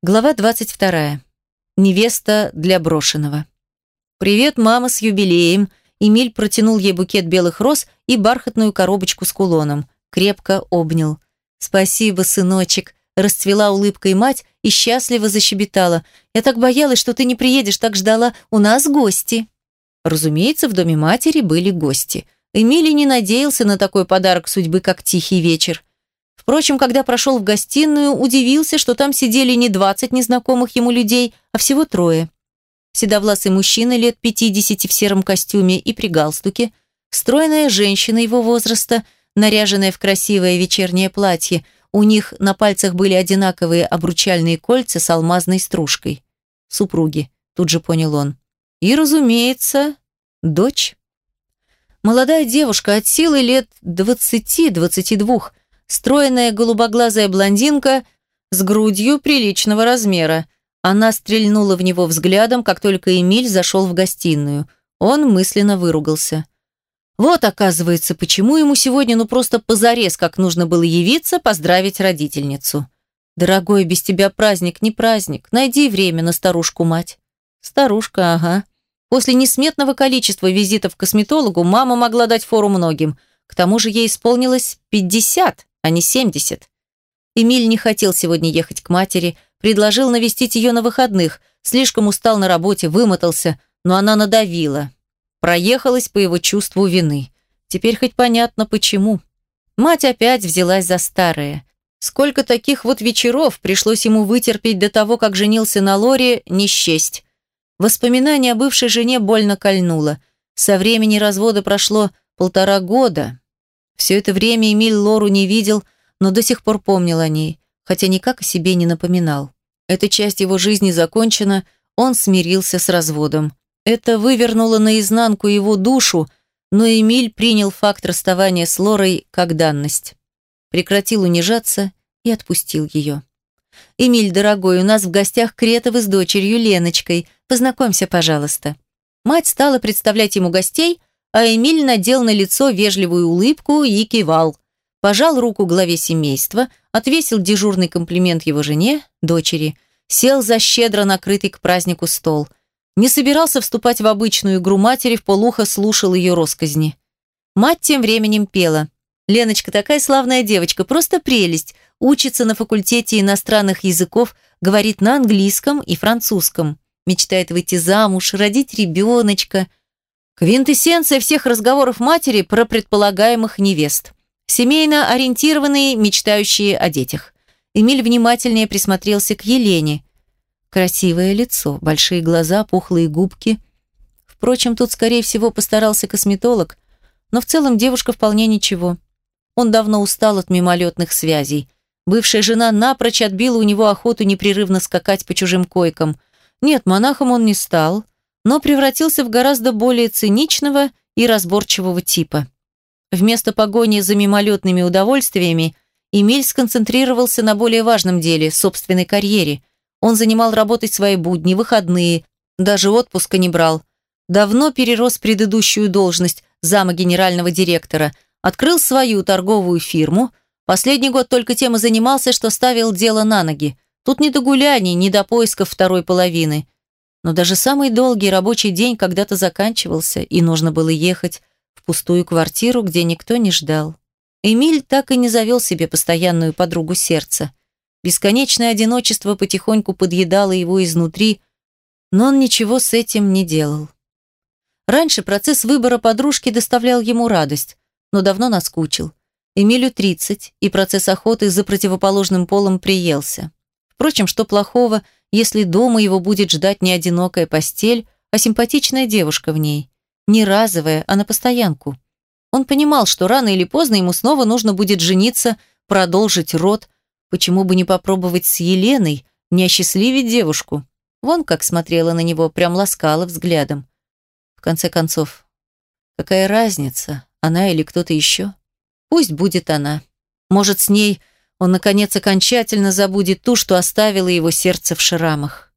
Глава 22. Невеста для брошенного. «Привет, мама, с юбилеем!» Эмиль протянул ей букет белых роз и бархатную коробочку с кулоном. Крепко обнял. «Спасибо, сыночек!» Расцвела улыбкой мать и счастливо защебетала. «Я так боялась, что ты не приедешь, так ждала. У нас гости!» Разумеется, в доме матери были гости. Эмили не надеялся на такой подарок судьбы, как тихий вечер. Впрочем, когда прошел в гостиную, удивился, что там сидели не 20 незнакомых ему людей, а всего трое. Седовласый мужчина лет 50 в сером костюме и при галстуке, стройная женщина его возраста, наряженная в красивое вечернее платье, у них на пальцах были одинаковые обручальные кольца с алмазной стружкой. Супруги, тут же понял он. И, разумеется, дочь. Молодая девушка от силы лет 20-22, Стройная голубоглазая блондинка с грудью приличного размера. Она стрельнула в него взглядом, как только Эмиль зашел в гостиную. Он мысленно выругался. Вот, оказывается, почему ему сегодня ну просто позарез, как нужно было явиться, поздравить родительницу. «Дорогой, без тебя праздник не праздник. Найди время на старушку-мать». «Старушка, ага». После несметного количества визитов к косметологу мама могла дать фору многим. К тому же ей исполнилось пятьдесят а не 70. Эмиль не хотел сегодня ехать к матери, предложил навестить ее на выходных, слишком устал на работе, вымотался, но она надавила. Проехалась по его чувству вины. Теперь хоть понятно, почему. Мать опять взялась за старое. Сколько таких вот вечеров пришлось ему вытерпеть до того, как женился на Лоре, не счесть. Воспоминание о бывшей жене больно кольнуло. Со времени развода прошло полтора года. Все это время Эмиль Лору не видел, но до сих пор помнил о ней, хотя никак о себе не напоминал. Эта часть его жизни закончена, он смирился с разводом. Это вывернуло наизнанку его душу, но Эмиль принял факт расставания с Лорой как данность. Прекратил унижаться и отпустил ее. «Эмиль, дорогой, у нас в гостях Кретовы с дочерью Леночкой. Познакомься, пожалуйста». Мать стала представлять ему гостей, а Эмиль надел на лицо вежливую улыбку и кивал. Пожал руку главе семейства, отвесил дежурный комплимент его жене, дочери, сел за щедро накрытый к празднику стол. Не собирался вступать в обычную игру матери, в полухо слушал ее росказни. Мать тем временем пела. «Леночка такая славная девочка, просто прелесть, учится на факультете иностранных языков, говорит на английском и французском, мечтает выйти замуж, родить ребеночка». Квинтэссенция всех разговоров матери про предполагаемых невест. Семейно ориентированные, мечтающие о детях. Эмиль внимательнее присмотрелся к Елене. Красивое лицо, большие глаза, пухлые губки. Впрочем, тут, скорее всего, постарался косметолог, но в целом девушка вполне ничего. Он давно устал от мимолетных связей. Бывшая жена напрочь отбила у него охоту непрерывно скакать по чужим койкам. Нет, монахом он не стал – но превратился в гораздо более циничного и разборчивого типа. Вместо погони за мимолетными удовольствиями Эмиль сконцентрировался на более важном деле – собственной карьере. Он занимал работой свои будни, выходные, даже отпуска не брал. Давно перерос предыдущую должность зама генерального директора, открыл свою торговую фирму. Последний год только тем и занимался, что ставил дело на ноги. Тут не до гуляний, не до поисков второй половины – но даже самый долгий рабочий день когда-то заканчивался, и нужно было ехать в пустую квартиру, где никто не ждал. Эмиль так и не завел себе постоянную подругу сердца. Бесконечное одиночество потихоньку подъедало его изнутри, но он ничего с этим не делал. Раньше процесс выбора подружки доставлял ему радость, но давно наскучил. Эмилю 30, и процесс охоты за противоположным полом приелся. Впрочем, что плохого – если дома его будет ждать не одинокая постель, а симпатичная девушка в ней. Не разовая, а на постоянку. Он понимал, что рано или поздно ему снова нужно будет жениться, продолжить род. Почему бы не попробовать с Еленой, не осчастливить девушку? Вон как смотрела на него, прям ласкала взглядом. В конце концов, какая разница, она или кто-то еще? Пусть будет она. Может, с ней он, наконец, окончательно забудет ту, что оставило его сердце в шрамах.